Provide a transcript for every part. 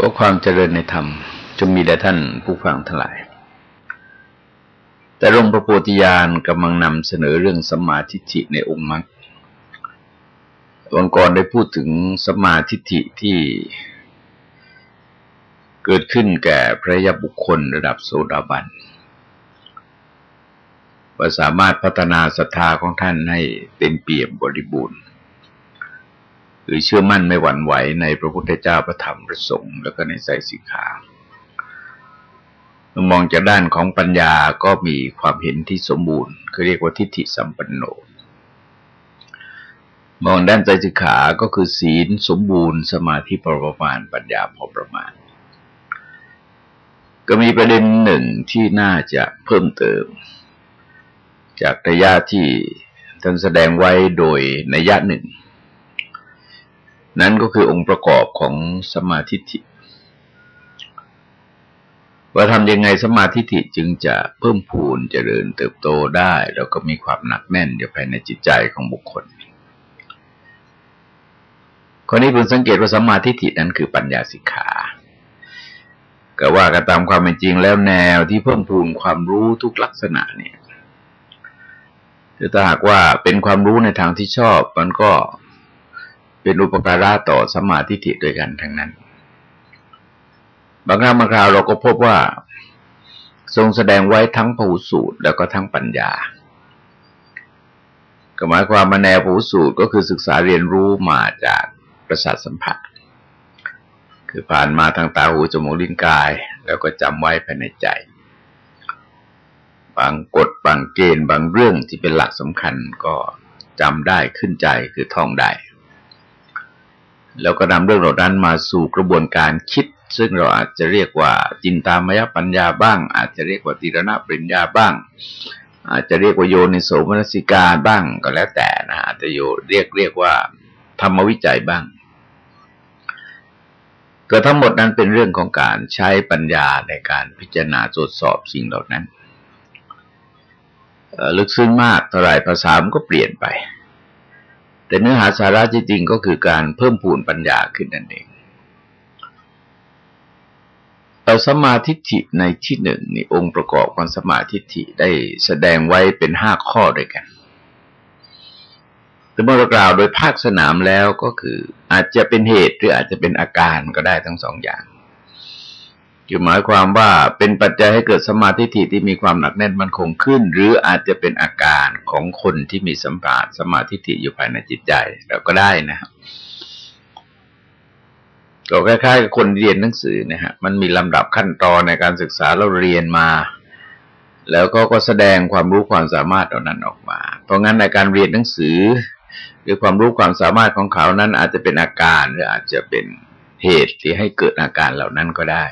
ก็ความเจริญในธรรมจงมีแด่ท่านผู้ฟังทั้งหลาย แต่หลวงพระโพธิญาณกำลังนำเสนอเรื่องสมาธิิในองค์มรรควันก่อนได้พูดถึงสมาธิิที่เกิดขึ้นแก่พระยบุคคลระดับโสดาบันว่าสามารถพัฒนาศรัทธาของท่านให้เต็มเปี่ยมบริบูรณ์ หรือเชื่อมั่นไม่หวั่นไหวในพระพุทธเจ้าพระธรรมพระสงฆ์แล้วก็ในใจสิกขามองจากด้านของปัญญาก็มีความเห็นที่สมบูรณ์ คือเรียกว่าทิฏฐิสัมปันโน มองด้านใจสิกขา ก็คือศีลสมบูรณ์ สมาธิพอประมาณ ปัญญาพอประมาณ ก็มีประเด็นหนึ่งที่น่าจะเพิ่มเติม จากระยะที่ท่านแสดงไว้โดยนัยะหนึ่ง นั่นก็คือองค์ประกอบของสมาธิิว่าทำยังไงสมาธิิจึงจะเพิ่มพูนเจริญเติบโตได้ แล้วก็มีความหนักแน่นอยู่ภายในจิตใจของบุคคลคนนี้ผมสังเกตว่าสมาธิินั้นคือปัญญาสิกขาก็ว่ากันตามความเป็นจริงแล้วแนวที่เพิ่มพูนความรู้ทุกลักษณะเนี่ยถ้าหากว่าเป็นความรู้ในทางที่ชอบ มันก็ เป็นอุปการะต่อสมาธิฐิด้วยกันทั้งนั้น บางครั้งบางคราวเราก็พบว่าทรงแสดงไว้ทั้งผูสูตรแล้วก็ทั้งปัญญาก็หมายความมาแนวผูสูตรก็คือศึกษาเรียนรู้มาจากประสาทสัมผัส คือผ่านมาทางตาหูจมูกลิ้นกาย แล้วก็จำไว้ภายในใจ บางกฎบางเกณฑ์บางเรื่องที่เป็นหลักสำคัญก็จำได้ขึ้นใจคือท่องได้ แล้วก็นำเรื่องเหล่านั้นมาสู่กระบวนการคิด ซึ่งเราอาจจะเรียกว่าจินตามยปัญญาบ้าง อาจจะเรียกว่าติรณปริญญาบ้าง อาจจะเรียกว่าโยนิโสมนสิกาบ้างก็แล้วแต่นะอาจจะโยเรียกเรียกว่าธรรมวิจัยบ้างก็ทั้งหมดนั้นเป็นเรื่องของการใช้ปัญญาในการพิจารณาตรวจสอบสิ่งเหล่านั้นลึกซึ้งมากเท่าไรภาษามันก็เปลี่ยนไป แต่เนื้อหาสาระจริงๆก็คือการเพิ่มพูนปัญญาขึ้นนั่นเองเอาสมาธิิในที่หนึ่งนี่องค์ประกอบของสมาธิิได้แสดงไว้เป็นห้าข้อด้วยกัน แต่เมื่อเรากล่าวโดยภาคสนามแล้วก็คืออาจจะเป็นเหตุหรืออาจจะเป็นอาการก็ได้ทั้งสองอย่าง คือหมายความว่าเป็นปัจจัยให้เกิดสมาธิที่ที่มีความหนักแน่นมันคงขึ้น หรืออาจจะเป็นอาการของคนที่มีสัมผัสสมาธิที่อยู่ภายในจิตใจเราก็ได้นะครับก็คล้ายๆกับคนเรียนหนังสือนะฮะมันมีลำดับขั้นตอนในการศึกษาเราเรียนมา แล้วก็ก็แสดงความรู้ความสามารถเหล่านั้นออกมา เพราะงั้นในการเรียนหนังสือ หรือความรู้ความสามารถของเขานั้นอาจจะเป็นอาการหรืออาจจะเป็นเหตุที่ให้เกิดอาการเหล่านั้นก็ได้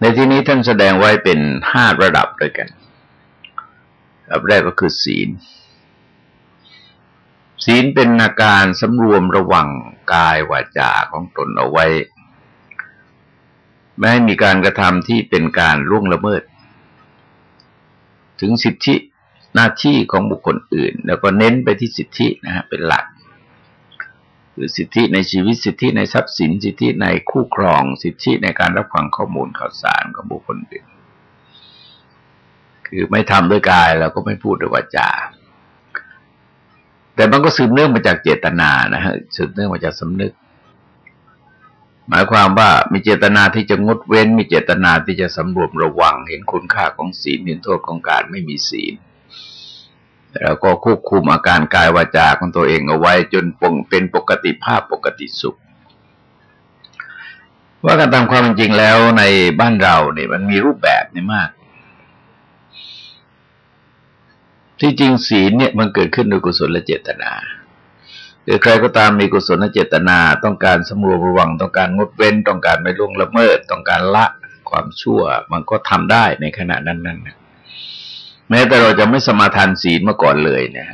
ในที่นี้ท่านแสดงไว้เป็นห้าระดับด้วยกันระดับแรกก็คือศีล ศีลเป็นอาการสำรวมระวังกายวาจาของตนเอาไว้ ไม่ให้มีการกระทำที่เป็นการล่วงละเมิด ถึงสิทธิหน้าที่ของบุคคลอื่น แล้วก็เน้นไปที่สิทธินะฮะเป็นหลัก คือสิทธิในชีวิตสิทธิในทรัพย์สิน สิทธิในคู่ครอง สิทธิในการรับฟังข้อมูลข่าวสารของบุคคลอื่นคือไม่ทำด้วยกายแล้วก็ไม่พูดด้วยวาจาแต่มันก็สืบเนื่องมาจากเจตนานะฮะสืบเนื่องมาจากสำนึก หมายความว่ามีเจตนาที่จะงดเว้น มีเจตนาที่จะสำรวมระวัง เห็นคุณค่าของศีลเห็นโทษของการไม่มีศีล แล้วก็ควบคุมอาการกายวาจาของตัวเองเอาไว้ จนปงเป็นปกติภาพปกติสุข ว่ากันตามความจริงแล้วในบ้านเราเนี่ยมันมีรูปแบบนี่มาก ที่จริงศีลเนี่ยมันเกิดขึ้นโดยกุศลและเจตนาหรือใครก็ตามมีกุศลและเจตนาต้องการสำรวมระวังต้องการงดเว้น ต้องการไม่ล่วงละเมิด ต้องการละความชั่ว มันก็ทำได้ในขณะนั้นนั้นนะ แม้แต่เราจะไม่สมาทานศีลมาก่อนเลยเนี่ย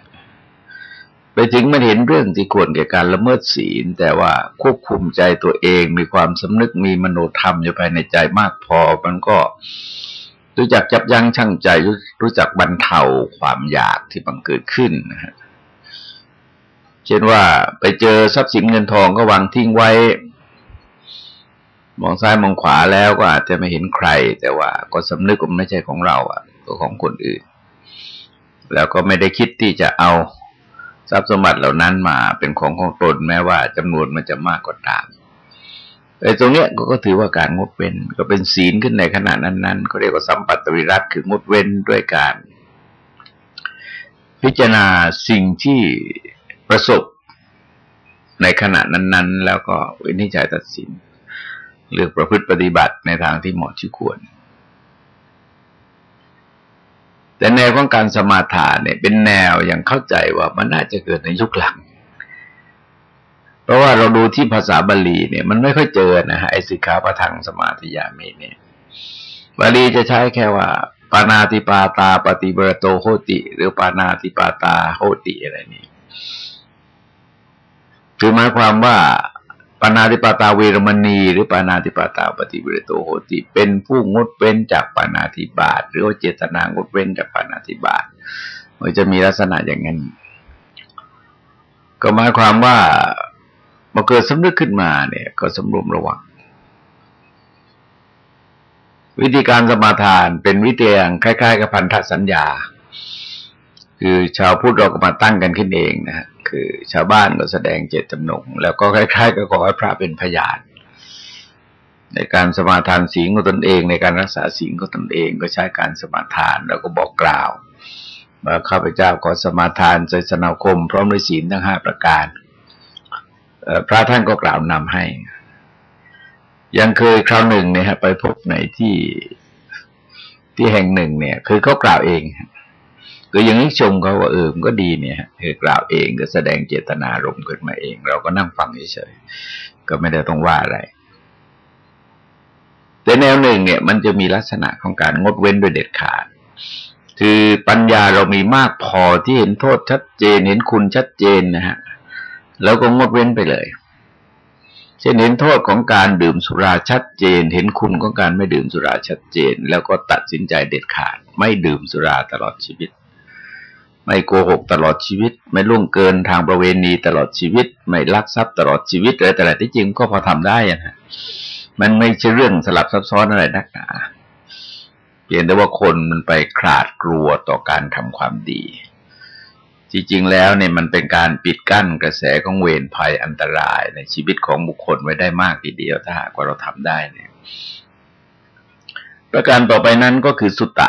ไปถึงมันเห็นเรื่องที่ควรแก่การละเมิดศีล แต่ว่าควบคุมใจตัวเองมีความสำนึกมีมโนธรรมอยู่ภายในใจมากพอ มันก็รู้จักจับยั้งชั่งใจรู้จักบรรเทาความอยากที่บังเกิดขึ้นนะฮะเช่นว่าไปเจอทรัพย์สินเงินทองก็วางทิ้งไว้ มองซ้ายมองขวาแล้วก็อาจจะไม่เห็นใคร แต่ว่าก็สำนึกว่าไม่ใช่ของเราอะ ตัวของคนอื่น แล้วก็ไม่ได้คิดที่จะเอาทรัพย์สมบัติเหล่านั้นมาเป็นของของตนแม้ว่าจำนวนมันจะมากก็ตามไอ้ตรงเนี้ยก็ถือว่าการงดเว้นก็เป็นศีลขึ้นในขณะนั้นๆก็เรียกว่าสัมปัตตวิรัตคืองดเว้นด้วยการ พิจารณาสิ่งที่ประสบในขณะนั้น ๆ แล้วก็วินิจฉัยตัดสิน เลือกประพฤติปฏิบัติในทางที่เหมาะที่ควร แต่แนวของการสมาทานเนี่ย เป็นแนวอย่างเข้าใจว่ามันน่าจะเกิดในยุคหลัง เพราะว่าเราดูที่ภาษาบาลีเนี่ย มันไม่ค่อยเจอนะฮะไอสิกขาประทังสมาธิยามีเนี่ยบาลีจะใช้แค่ว่า ปานาติปาตาปฏิบรโตโหติ หรือปานาติปาตาโหติอะไรนี่คือหมายความว่า ปานาติปาตาเวรมณี หรือปานาติปาตาปฏิเวโตโหติ เป็นผู้งดเว้นจากปานาติบาตหรือเจตนางดเว้นจากปานาติบาตมันจะมีลักษณะอย่างนั้น ก็หมายความว่าเมื่อเกิดสำนึกขึ้นมาเนี่ย ก็สำรวมระวัง วิธีการสมาทานเป็นวิธีอย่างคล้าย ๆ กับพันธสัญญา คือชาวพุทธเราก็มาตั้งกันขึ้นเองนะฮะ คือชาวบ้านก็แสดงเจตจำนง แล้วก็คล้ายๆกับขอให้พระเป็นพยาน ในการสมาทานศีลของตนเอง ในการรักษาศีลของตนเองก็ใช้การสมาทานแล้วก็บอกกล่าวว่าข้าพเจ้าขอสมาทานใจสนาคม พร้อมด้วยศีลทั้งห้าประการพระท่านก็กล่าวนำให้ ยังเคยคราวหนึ่งเนี่ยไปพบในที่ที่แห่งหนึ่งเนี่ย คือเขากล่าวเอง ก็ยังนี้ชมเขาว่าเออมันก็ดีเนี่ยคือกล่าวเองก็แสดงเจตนารมณ์ขึ้นมาเอง เราก็นั่งฟังเฉยๆก็ไม่ได้ต้องว่าอะไร แต่แนวหนึ่งเนี่ย มันจะมีลักษณะของการงดเว้นโดยเด็ดขาด คือปัญญาเรามีมากพอที่เห็นโทษชัดเจนเห็นคุณชัดเจนนะฮะแล้วก็งดเว้นไปเลยเช่นเห็นโทษของการดื่มสุราชัดเจน เห็นคุณของการไม่ดื่มสุราชัดเจน แล้วก็ตัดสินใจเด็ดขาด ไม่ดื่มสุราตลอดชีวิต ไม่โกหกตลอดชีวิต ไม่ล่วงเกินทางประเวณีตลอดชีวิต ไม่ลักทรัพย์ตลอดชีวิตอะไรแต่ละที่จริงก็พอทำได้นะมันไม่ใช่เรื่องสลับซับซ้อนอะไรนักหนาเพียงแต่ว่าคนมันไปขาดกลัวต่อการทำความดี จริงๆแล้วเนี่ยมันเป็นการปิดกั้นกระแสของเวรภัยอันตรายในชีวิตของบุคคลไว้ได้มากทีเดียวถ้าหากว่าเราทำได้เนี่ยประการต่อไปนั้นก็คือสุตตะ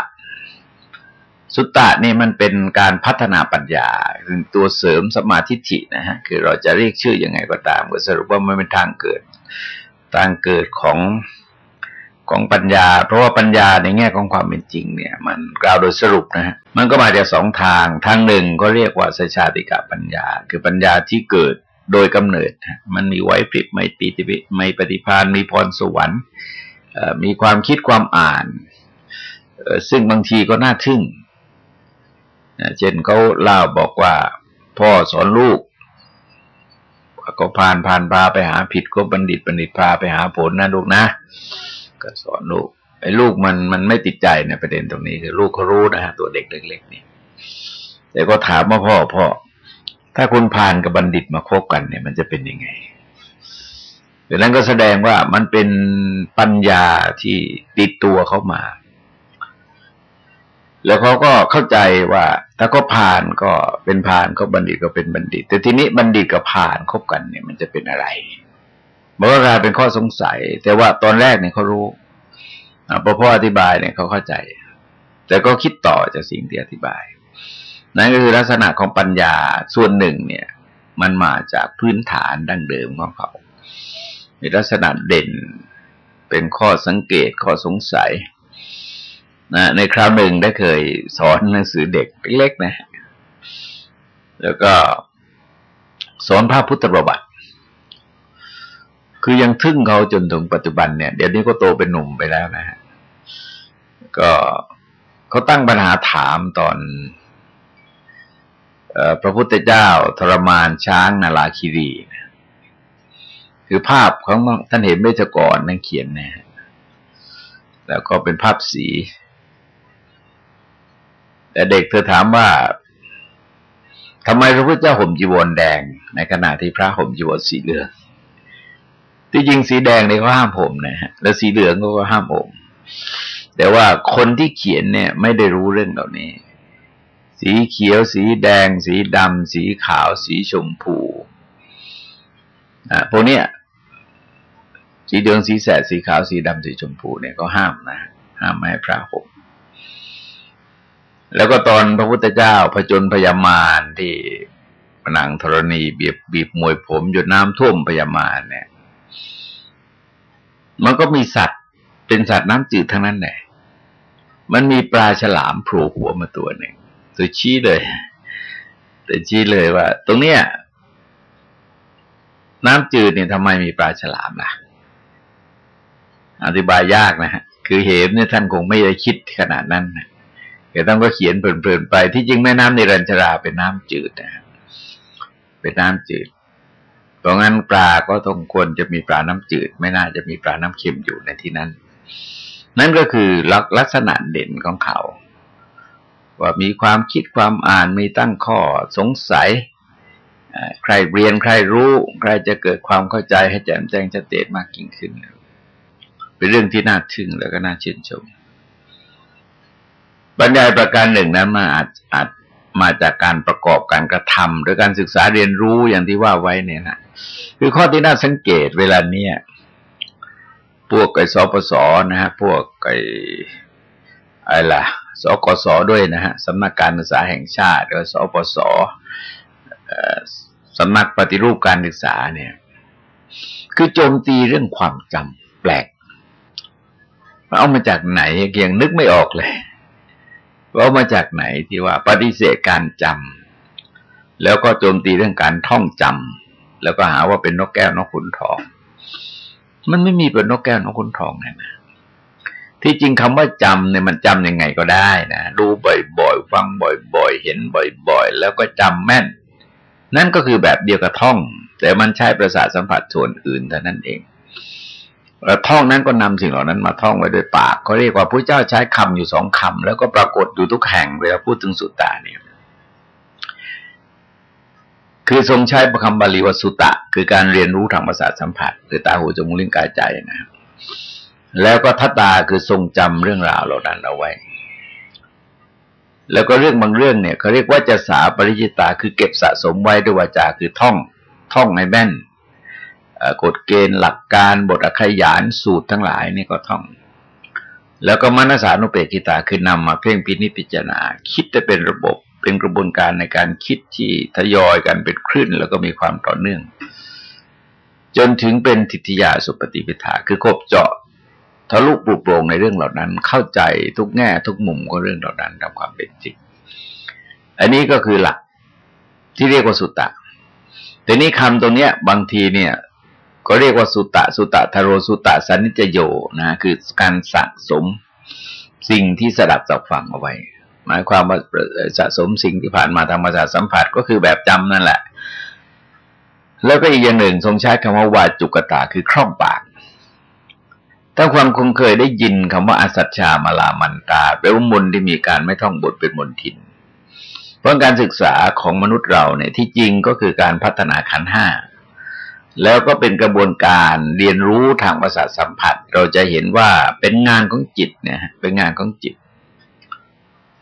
สุตตะนี่มันเป็นการพัฒนาปัญญาคือตัวเสริมสมาธิินะฮะคือเราจะเรียกชื่ออยังไงก็ตามก็สรุปว่ามันเป็นทางเกิด ทางเกิดของของปัญญา เพราะว่าปัญญาในแง่ของความเป็นจริง เนี่ย มันกล่าวโดยสรุปนะฮะมันก็มาจากสองทาง ทางหนึ่งก็เรียกว่าสชาติกะปัญญา คือปัญญาที่เกิดโดยกำเนิด มันมีไว้ปริบไม่ปีติไม่ปฏิพานมีพรสวรรค์มีความคิดความอ่านซึ่งบางทีก็น่าทึ่ง เช่นเขาเล่าบอกว่าพ่อสอนลูก ก็พานพานพาไปหาผิดก็บัณฑิตบัณฑิตพาไปหาผลนะลูกนะ ก็สอนลูกไอ้ลูกมันมันไม่ติดใจในประเด็นตรงนี้คือลูกเขารู้นะฮะตัวเด็กเล็กๆนี่แต่ก็ถามว่าพ่อพ่อถ้าคุณพานกับบัณฑิตมาคบกันเนี่ย มันจะเป็นยังไงดังนั้นก็แสดงว่ามันเป็นปัญญาที่ติดตัวเขามา แล้วเขาก็เข้าใจว่าถ้าก็ผ่านก็เป็นผ่านก็บัณฑิตก็เป็นบัณฑิต แต่ทีนี้บัณฑิตกับผ่านคบกันเนี่ยมันจะเป็นอะไรมันก็กลายเป็นข้อสงสัย แต่ว่าตอนแรกเนี่ยเขารู้พอพ่ออธิบายเนี่ยเขาเข้าใจ แต่ก็คิดต่อจากสิ่งที่อธิบาย นั่นก็คือลักษณะของปัญญาส่วนหนึ่งเนี่ย มันมาจากพื้นฐานดั้งเดิมของเขามีลักษณะเด่นเป็นข้อสังเกตข้อสงสัย นะในคราวหนึ่งได้เคยสอนหนังสือเด็กเล็กๆนะ แล้วก็สอนพระพุทธประวัติ คือยังทึ่งเขาจนถึงปัจจุบันเนี่ย เดี๋ยวนี้ก็โตเป็นหนุ่มไปแล้วนะฮะ ก็เขาตั้งปัญหาถามตอนพระพุทธเจ้าทรมานช้างนาลาคิรีคือภาพของท่านเห็นเมจกรนั่งเขียนนะแล้วก็เป็นภาพสี แต่เด็กเธอถามว่าทำไมพระพุทธเจ้าห่มจีวรแดง ในขณะที่พระห่มจีวรสีเหลืองที่จริงสีแดงเนี่ยก็ห้ามผมนะฮะแล้วสีเหลืองก็ห้ามผม แต่ว่าคนที่เขียนเนี่ย ไม่ได้รู้เรื่องเหล่านี้ สีเขียว สีแดง สีดำสีขาว สีชมพูอ่าพวกเนี้ยสีเหลืองสีแสดสีขาวสีดำสีชมพูเนี่ยก็ห้ามนะห้ามไม่ให้พระห่ม แล้วก็ตอนพระพุทธเจ้าผจญพยามารที่ผนังธรณีบีบบีบมวยผมหยดน้ำท่วมพยามารเนี่ย มันก็มีสัตว์เป็นสัตว์น้ำจืดทั้งนั้นแหละมันมีปลาฉลามโผล่หัวมาตัวหนึ่งตัวชี้เลยแต่ชี้เลยว่า ตรงเนี้ยน้ำจืดเนี่ยทำไมมีปลาฉลามล่ะ อธิบายยากนะฮะ คือเหตุเนี่ยท่านคงไม่ได้คิดขนาดนั้นนะ แต่ต้องก็เขียนเพลินๆไป ที่จริงแม่น้ำในรัญชราเป็นน้ำจืดนะเป็นน้ำจืดเพราะงั้นปลาก็ต้องควรจะมีปลาน้ำจืด ไม่น่าจะมีปลาน้ำเค็มอยู่ในที่นั้น นั่นก็คือลักษณะเด่นของเขา ว่ามีความคิดความอ่านมีตั้งข้อสงสัยใครเรียนใครรู้ ใครจะเกิดความเข้าใจให้แจ่มแจ้งชัดเจนมากยิ่งขึ้น เป็นเรื่องที่น่าทึ่งแล้วก็น่าชื่นชม บรรยายประการหนึ่งนั้นมาอาจอาจมาจากการประกอบการกระทำหรือการศึกษาเรียนรู้อย่างที่ว่าไว้เนี่ยนะคือข้อที่น่าสังเกตเวลาเนี้ยพวกไอ้สปสนะฮะพวกไอ้อะไรล่ะสกสด้วยนะฮะสำนักการศึกษาแห่งชาติหรือสปสสำนักปฏิรูปการศึกษาเนี่ย คือโจมตีเรื่องความจำแปลกเอามาจากไหนยังนึกไม่ออกเลย ว่ามาจากไหนที่ว่าปฏิเสธการจำแล้วก็โจมตีเรื่องการท่องจำแล้วก็หาว่าเป็นนกแก้วนกขุนทอง มันไม่มีเป็นนกแก้วนกขุนทองนะนะที่จริงคำว่าจำเนี่ยมันจำยังไงก็ได้นะรู้บ่อยๆฟังบ่อย ๆ เห็นบ่อย ๆ แล้วก็จำแม่น นั่นก็คือแบบเดียวกับท่อง แต่มันใช้ประสาทสัมผัสส่วนอื่นเท่านั้นเอง ท่องนั้นก็นำสิ่งเหล่านั้นมาท่องไว้ด้วยปากเขาเรียกว่าพระเจ้าใช้คำอยู่สองคำแล้วก็ปรากฏอยู่ทุกแห่งเวลาพูดถึงสุตตะเนี่ย คือทรงใช้ประคำบาลีว่าสุตะ คือการเรียนรู้ทางประสาทสัมผัส คือตาหูจมูกลิ้นกายใจนะครับแล้วก็ทัตตาคือทรงจำเรื่องราวเหล่านั้นเอาไว้ แล้วก็เรื่องบางเรื่องเนี่ยเขาเรียกว่าจะสาปริจิตาคือเก็บสะสมไว้ด้วยวาจาคือท่อง ท่องในแม่น กฎเกณฑ์หลักการบทอขยานสูตรทั้งหลายนี่ก็ท่อง แล้วก็มนสานุเปกิตาคือนำมาเพ่งพินิจพิจารณา คิดจะเป็นระบบเป็นกระบวนการในการคิดที่ทยอยกันเป็นคลื่นแล้วก็มีความต่อเนื่อง จนถึงเป็นทิฏฐิยาสุปฏิปิทาคือครบเจาะทะลุปลุกโปรงในเรื่องเหล่านั้น เข้าใจทุกแง่ทุกมุมของเรื่องเหล่านั้นตามความเป็นจริงอันนี้ก็คือหลักที่เรียกว่าสุตตะแต่นี้คำตรงเนี้ย บางทีเนี่ย ก็เรียกว่าสุตะสุตะทโรสุตะสันิจโยนะคือการสะสมสิ่งที่สดับจับฟังเอาไว้ หมายความว่าสะสมสิ่งที่ผ่านมาทางประสาทสัมผัสก็คือแบบจำนั่นแหละ แล้วก็อีกอย่างหนึ่งทรงใช้คำว่าวาจุกตาคือคล่องปากถ้าความคงเคยได้ยินคำว่าอสัจชามาลามันตาแปลว่ามนที่มีการไม่ท่องบทเป็นมนทิน เพราะการศึกษาของมนุษย์เราเนี่ยที่จริงก็คือการพัฒนาขันห้า แล้วก็เป็นกระบวนการเรียนรู้ทางประสาทสัมผัส เราจะเห็นว่าเป็นงานของจิตเนี่ยเป็นงานของจิต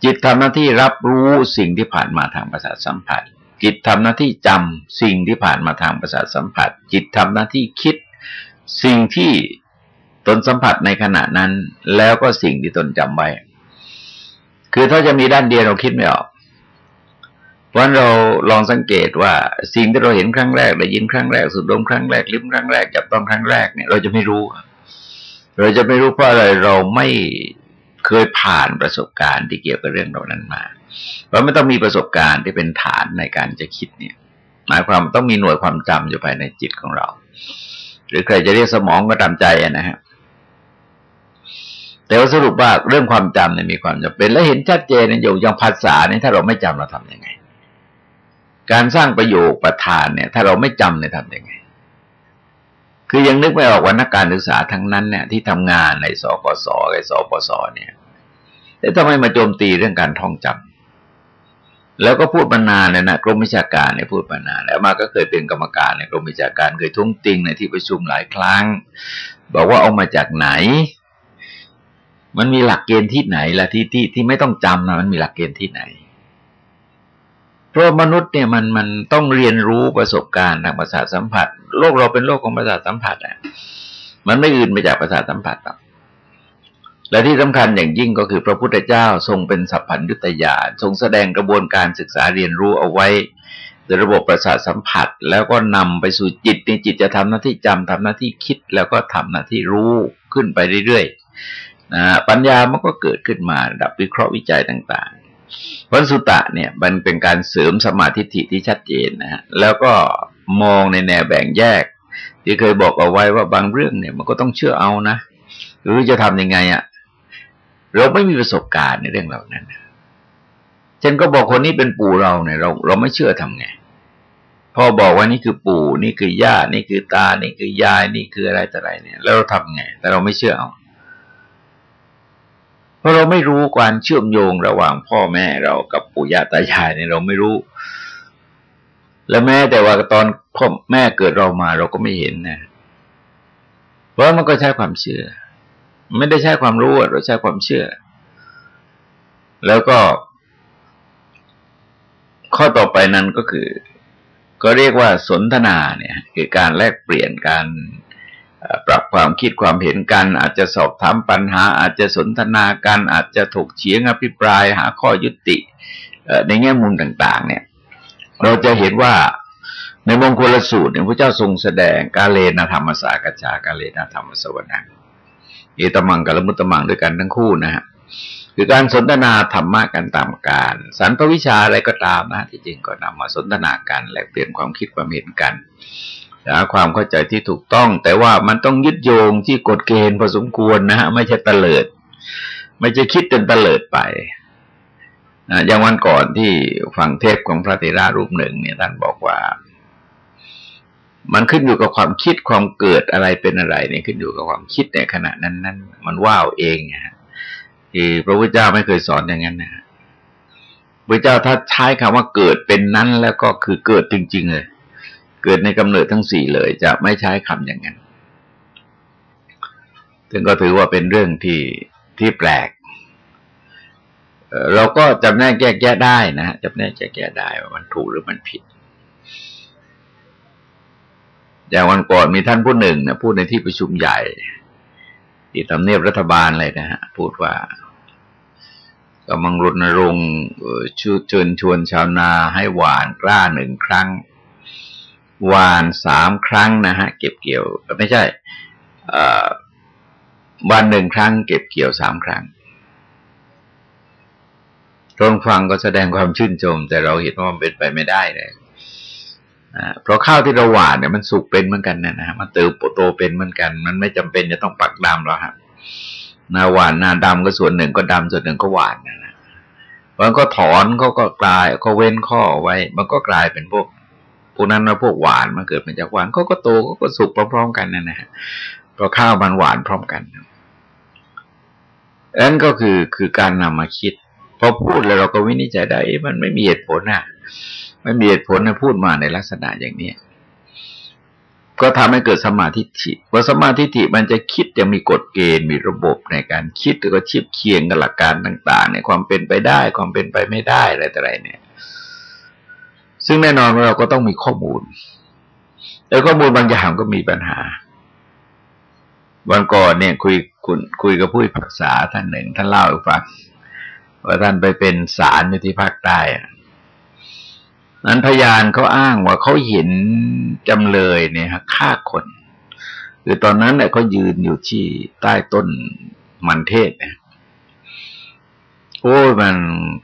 จิตทำหน้าที่รับรู้สิ่งที่ผ่านมาทางประสาทสัมผัส จิตทำหน้าที่จำสิ่งที่ผ่านมาทางประสาทสัมผัส จิตทำหน้าที่คิดสิ่งที่ตนสัมผัสในขณะนั้น แล้วก็สิ่งที่ตนจำไว้ คือถ้าจะมีด้านเดียวเราคิดไม่ออก เพราะเราลองสังเกตว่าสิ่งที่เราเห็นครั้งแรกได้ยินครั้งแรกสุดลมครั้งแรกลิ้มครั้งแรกจับต้องครั้งแรกเนี่ยเราจะไม่รู้ เราจะไม่รู้เพราะอะไรเราไม่เคยผ่านประสบการณ์ที่เกี่ยวกับเรื่องเหล่านั้นมาเพราะไม่ต้องมีประสบการณ์ที่เป็นฐานในการจะคิดเนี่ย หมายความต้องมีหน่วยความจำอยู่ภายในจิตของเรา หรือใครจะเรียกสมองก็ตามใจนะฮะแต่ว่าสรุปว่าเรื่องความจำเนี่ยมีความจำเป็นและเห็นชัดเจนอยู่อย่างภาษาเนี่ยถ้าเราไม่จำเราทํำยังไง การสร้างประโยคประธานเนี่ย ถ้าเราไม่จำเนี่ยทำยังไง คือยังนึกไม่ออกว่านักการศึกษาทั้งนั้นเนี่ยที่ทำงานในสกสไอสปสเนี่ยแต่ทำไมมาโจมตีเรื่องการท่องจำแล้วก็พูดมานานเลยนะกรมวิชาการเนี่ยพูดมานานแล้วมาก็เคยเป็นกรรมการในกรมวิชาการเคยทุ่งติงในที่ประชุมหลายครั้ง บอกว่าเอามาจากไหน มันมีหลักเกณฑ์ที่ไหนละที่ที่ที่ไม่ต้องจำนะมันมีหลักเกณฑ์ที่ไหน เพราะมนุษย์เนี่ยมันมันต้องเรียนรู้ประสบการณ์ทางประสาทสัมผัส โลกเราเป็นโลกของประสาทสัมผัสอะมันไม่อื่นไปจากประสาทสัมผัสหรอกและที่สำคัญอย่างยิ่งก็คือพระพุทธเจ้าทรงเป็นสัพพัญญุตยาทรงแสดงกระบวนการศึกษาเรียนรู้เอาไว้ในระบบประสาทสัมผัส แล้วก็นำไปสู่จิตในจิตจะทำหน้าที่จำทำหน้าที่คิด แล้วก็ทำหน้าที่รู้ขึ้นไปเรื่อยๆนะปัญญามันก็เกิดขึ้นมาระดับวิเคราะห์วิจัยต่างๆ วันสุตะเนี่ยมันเป็นการเสริมสมาธิที่ชัดเจนนะฮะแล้วก็มองในแนวแบ่งแยก ที่เคยบอกเอาไว้ว่าบางเรื่องเนี่ย มันก็ต้องเชื่อเอานะหรือจะทํำยังไงอะ่ะเราไม่มีประสบการณ์ในเรื่องเหล่านั้นเช่นก็บอกคนนี้เป็นปู่เราเนี่ยเรา เราไม่เชื่อทำไงพ่อบอกว่านี่คือปู่ นี่คือย่านี่คือตา นี่คือยาย นี่คืออะไรแต่อะไรเนี่ย แล้วเราทำไง แต่เราไม่เชื่อเอา เพราะเราไม่รู้การเชื่อมโยงระหว่างพ่อแม่เรากับปู่ย่าตายายเนี่ยเราไม่รู้ และแม้แต่ว่าตอนพ่อแม่เกิดเรามาเราก็ไม่เห็นนะเพราะมันก็ใช้ความเชื่อ ไม่ได้ใช้ความรู้เราใช้ความเชื่อ แล้วก็ ข้อต่อไปนั้นก็คือ ก็เรียกว่าสนทนาเนี่ย คือการแลกเปลี่ยนการ ปรับความคิดความเห็นกัน อาจจะสอบถามปัญหา อาจจะสนทนากัน อาจจะถกเฉียงอภิปรายหาข้อยุติในแง่มุมต่าง ๆ เนี่ย เราจะเห็นว่าในมงคลสูตรเนี่ยพระเจ้าทรงแสดงกาเลนะธรรมสากจากาเลนะธรรมสวนังเอตมังกับละมุตมังด้วยกันทั้งคู่นะฮะคือการสนทนาธรรมะกันตามการสารพวิชาอะไรก็ตามนะที่จริงก็นำมาสนทนากันแลกเปลี่ยนความคิดความเห็นกัน หาความเข้าใจที่ถูกต้อง แต่ว่ามันต้องยึดโยงที่กฎเกณฑ์พอสมควรนะฮะไม่ใช่ตะเลิด ไม่ใช่คิดเป็นตะเลิดไปอย่างวันก่อนที่ฟังเทศของพระเถระรูปหนึ่ง เนี่ยท่านบอกว่า มันขึ้นอยู่กับความคิดความเกิดอะไรเป็นอะไรเนี่ยขึ้นอยู่กับความคิดในขณะนั้นนั้นมันว่าวเองนะฮะที่พระพุทธเจ้าไม่เคยสอนอย่างนั้นนะพระเจ้าถ้าใช้คำว่าเกิดเป็นนั้นแล้วก็คือเกิดจริงๆเลย เกิดในกำเนิดทั้งสี่เลย จะไม่ใช้คำอย่างนั้น ซึ่งก็ถือว่าเป็นเรื่องที่ที่แปลก เราก็จำแนกแยกแยะได้นะจำแนกแยกแยะได้ว่ามันถูกหรือมันผิด อย่างวันก่อนมีท่านผู้หนึ่งนะพูดในที่ประชุมใหญ่ที่ทำเนียบรัฐบาลเลยนะฮะพูดว่ากำลังรณรงค์ชูเชิญชวนชาวนาให้หวานกล้าหนึ่งครั้ง วานสามครั้งนะฮะ เก็บเกี่ยว ไม่ใช่วันหนึ่งครั้ง เก็บเกี่ยวสามครั้งตรงฟังก็แสดงความชื่นชม แต่เราเห็นว่ามันเป็นไปไม่ได้เลยเพราะข้าวที่เราหวานเนี่ยมันสุกเป็นเหมือนกันนะฮะมันเติบโตเป็นเหมือนกัน มันไม่จำเป็นจะต้องปักดำหรอกครับนาหวานนาดำก็ส่วนหนึ่งก็ดำส่วนหนึ่งก็หวานนะนะมันก็ถอนเขาก็กลายเขาเว้นข้อไว้ มันก็กลายเป็นพวก พวกนั้นนะพวกหวานมันเกิดมาจากหวานเขาก็โตเขาก็สุกพร้อมๆกันนะนะฮะเพราะข้าวมันหวานพร้อมกันนั่นก็คือคือการนำมาคิดพอพูดแล้วเราก็วินิจฉัยได้มันไม่มีเหตุผลอะไม่มีเหตุผลให้พูดมาในลักษณะอย่างนี้ก็ทำให้เกิดสมาธิิพอสมาธิิมันจะคิดจะมีกฎเกณฑ์มีระบบในการคิดแล้วก็เทียบเคียงกับหลักการต่าง ๆ ในความเป็นไปได้ความเป็นไปไม่ได้อะไรต่ออะไรเนี่ย ซึ่งแน่นอนเราก็ต้องมีข้อมูล แต่ข้อมูลบางอย่างก็มีปัญหา วันก่อนเนี่ยคุยคุยคุยกับผู้พิพากษาท่านหนึ่ง ท่านเล่าให้ฟังว่าท่านไปเป็นศาลอยู่ที่ภาคใต้นั้นพยานเขาอ้างว่าเขาเห็นจำเลยเนี่ยฆ่าคนคือตอนนั้นเนี่ยเขายืนอยู่ที่ใต้ต้นมันเทศเนี่ย โอ้มัน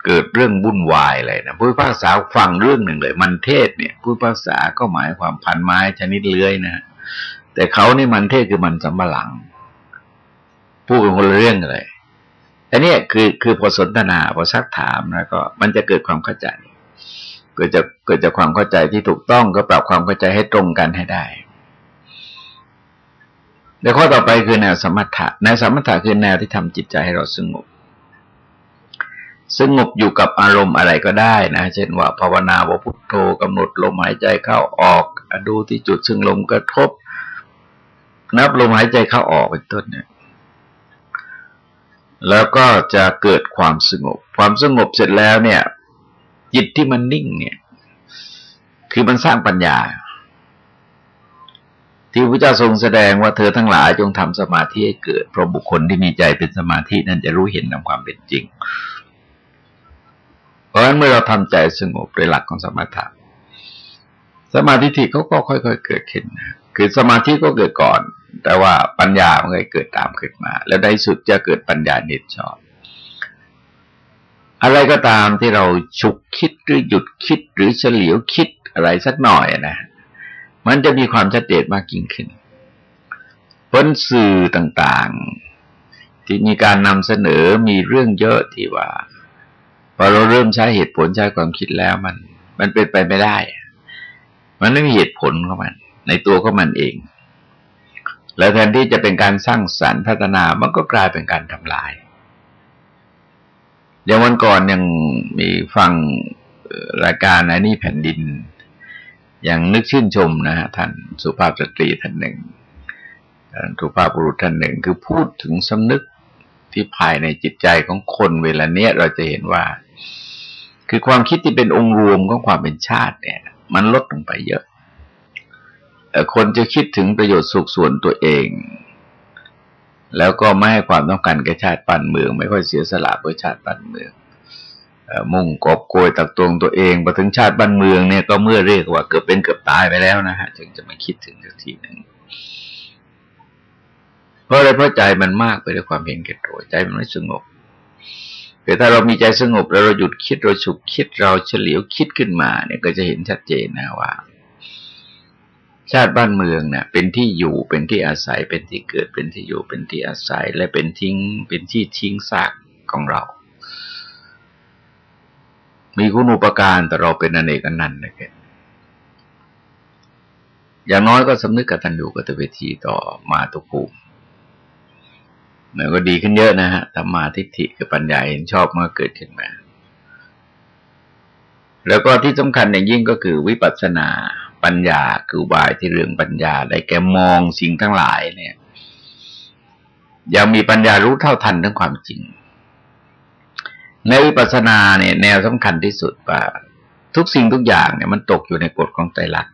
เกิดเรื่องวุ่นวายเลยนะผู้พิพากษาฟังเรื่องหนึ่งเลย มันเทศเนี่ยผู้พิพากษาก็หมายความพันไม้ชนิดเลื้อยนะแต่เขานี่มันเทศคือมันสำปะหลังพูดกันคนละเรื่องเลยอันนี้คือคือพอสนทนาพอซักถามแล้วก็มันจะเกิดความเข้าใจ เกิดจากเกิดจากความเข้าใจที่ถูกต้องก็ปรับความเข้าใจให้ตรงกันให้ได้แล้วข้อต่อไปคือแนวสมถะแนวสมถะคือแนวที่ทำจิตใจให้เราสงบ สงบอยู่กับอารมณ์อะไรก็ได้นะ เช่นว่าภาวนาว่าพุทโธกำหนดลมหายใจเข้าออกดูที่จุดซึ่งลมกระทบ นับลมหายใจเข้าออกเป็นต้นเนี่ยแล้วก็จะเกิดความสงบ ความสงบเสร็จแล้วเนี่ย จิตที่มันนิ่งเนี่ย คือมันสร้างปัญญา ที่พระเจ้าทรงแสดงว่าเธอทั้งหลายจงทำสมาธิให้เกิดเพราะบุคคลที่มีใจเป็นสมาธินั้นจะรู้เห็นตามความเป็นจริง ราะฉะนั้นเมื่อเราทำใจสงบโดยหลักของสมาธิสมาธิที่เขาก็ค่อยๆเกิดขึ้นคือสมาธิก็เกิดก่อน แต่ว่าปัญญามันก็เกิดตามขึ้นมา แล้วในสุดจะเกิดปัญญาเน็ตชอบ อะไรก็ตามที่เราฉุกคิดหรือหยุดคิดหรือเฉลียวคิดอะไรสักหน่อยนะ มันจะมีความชัดเจนมากยิ่งขึ้นผลสื่อต่างๆ ที่มีการนำเสนอมีเรื่องเยอะที่ว่า พอเราเริ่มใช้เหตุผลใช้ความคิดแล้วมัน มันเป็นไปไม่ได้ มันไม่มีเหตุผลของมัน ในตัวของมันเอง แล้วแทนที่จะเป็นการสร้างสรรค์พัฒนามันก็กลายเป็นการทำลายอย่างวันก่อนยังมีฟังรายการอันนี้แผ่นดิน อย่างนึกชื่นชมนะฮะท่านสุภาพสตรีท่านหนึ่งท่านสุภาพบุรุษท่านหนึ่ง คือพูดถึงสำนึกที่ภายในจิตใจของคนเวลาเนี้ยเราจะเห็นว่า คือความคิดที่เป็นองค์รวมของความเป็นชาติเนี่ย มันลดลงไปเยอะ คนจะคิดถึงประโยชน์สุขส่วนตัวเอง แล้วก็ไม่ให้ความต้องการแก่ชาติปันเมือง ไม่ค่อยเสียสละเพื่อชาติปันเมืองมุ่งกอบโกยตักตวงตัวเองพอถึงชาติบ้านเมืองเนี่ยก็เมื่อเรียกว่าเกือบเป็นเกือบตายไปแล้วนะฮะจึงจะมาคิดถึงสักทีหนึ่งเพราะอะไรเพราะใจมันมากไปด้วยความเห็นแก่ตัวใจมันไม่สงบ แต่ถ้าเรามีใจสงบแล้วเราหยุดคิดเราฉุกคิดเราเฉลียวคิดขึ้นมาเนี่ยก็จะเห็นชัดเจนนะว่า ชาติบ้านเมืองเนี่ยเป็นที่อยู่เป็นที่อาศัยเป็นที่เกิดเป็นที่อยู่เป็นที่อาศัย และเป็นทิ้งเป็นที่ทิ้งซากของเรา มีคุณอุปการแต่เราเป็นอเนกอนันต์นะครับอย่างน้อยก็สำนึกกตัญญูกตเวทีต่อมาตุภูมิ มันก็ดีขึ้นเยอะนะฮะธรรมาทิฏฐิคือปัญญาเห็นชอบเมื่อเกิดขึ้นมา แล้วก็ที่สำคัญอย่างยิ่งก็คือวิปัสสนาปัญญาคือบายที่เรื่องปัญญาได้แก่มองสิ่งทั้งหลายเนี่ยยังมีปัญญารู้เท่าทันทั้งความจริง ในวิปัสสนาเนี่ย แนวสำคัญที่สุดว่าทุกสิ่งทุกอย่างเนี่ยมันตกอยู่ในกฎของไตรลักษณ์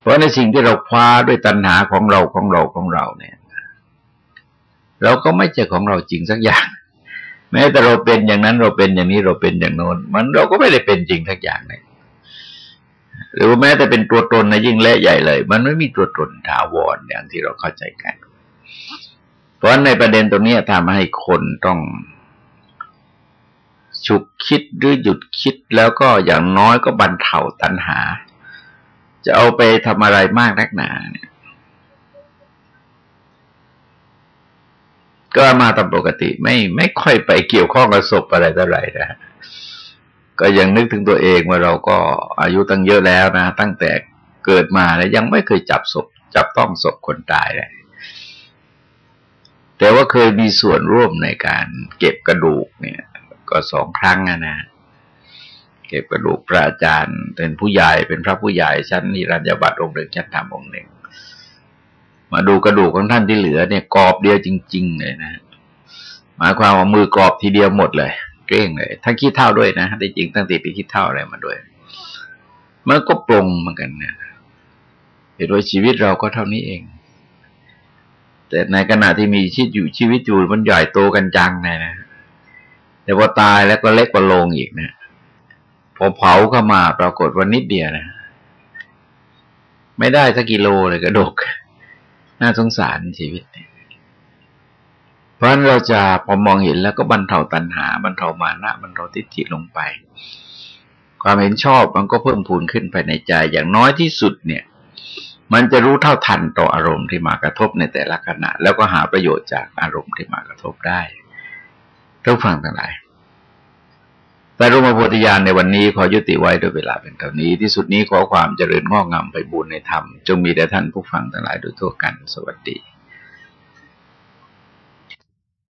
เพราะในสิ่งที่เราคว้าด้วยตัณหาของเราของเราของเราเนี่ย เราก็ไม่ใช่ของเราจริงสักอย่าง แม้แต่เราเป็นอย่างนั้นเราเป็นอย่างนี้เราเป็นอย่างโน้นมันเราก็ไม่ได้เป็นจริงสักอย่างเลยหรือว่าแม้แต่เป็นตัวตนนะยิ่งเละใหญ่เลย มันไม่มีตัวตนถาวรอย่างที่เราเข้าใจกัน เพราะในประเด็นตรงนี้ทำให้คนต้องฉุกคิดหรือหยุดคิดแล้วก็อย่างน้อยก็บรรเทาตัณหา จะเอาไปทำอะไรมากนักหนาเนี่ย ก็มาตามปกติไม่ไม่ค่อยไปเกี่ยวข้องกับศพอะไรเท่าไหร่นะ ก็ยังนึกถึงตัวเองว่าเราก็อายุตั้งเยอะแล้วนะ ตั้งแต่เกิดมาแล้วยังไม่เคยจับศพ จับต้องศพคนตายเลยแต่ว่าเคยมีส่วนร่วมในการเก็บกระดูกเนี่ย ก็สองครั้งนะนะเก็บกระดูกพระอาจารย์ เป็นผู้ใหญ่เป็นพระผู้ใหญ่ชั้นนิรันดรบัตรองค์หนึ่งชั้นธรรมองค์หนึ่ง มาดูกระดูกของท่านที่เหลือเนี่ยกรอบเดียวจริง ๆ เลยนะหมายความว่ามือกรอบทีเดียวหมดเลยเกลี้ยงเลยทั้งขี้เท่าด้วยนะได้จริงตั้งติดไปขี้เท่าอะไรมาด้วยมันก็ปรงเหมือนกันนะเห็นว่าชีวิตเราก็เท่านี้เอง แต่ในขณะที่มีชีวิตอยู่ชีวิตอยู่มันใหญ่โตกันจังนะนะแต่พอตายแล้วก็เล็กกว่าลงอีกนะพอเผาเข้ามาปรากฏว่านิดเดียวนะไม่ได้สักกิโลเลยกระดก น่าสงสารชีวิต เพราะฉะนั้นเราจะพอมองเห็นแล้วก็บรรเทาตัณหาบรรเทามานะบรรเทาทิฏฐิลงไป ความเห็นชอบมันก็เพิ่มพูนขึ้นภายในใจอย่างน้อยที่สุดเนี่ย มันจะรู้เท่าทันต่ออารมณ์ที่มากระทบในแต่ละขณะ แล้วก็หาประโยชน์จากอารมณ์ที่มากระทบได้ทุกฟังทั้งหลาย แต่รูปโพธิญาณในวันนี้ขอยุติไว้ด้วยเวลาเป็นเท่านี้ ที่สุดนี้ขอความเจริญงอกงามไปบูรณนธรรม จงมีแด่ท่านผู้ฟังทั้งหลายโดยทั่วกัน สวัสดี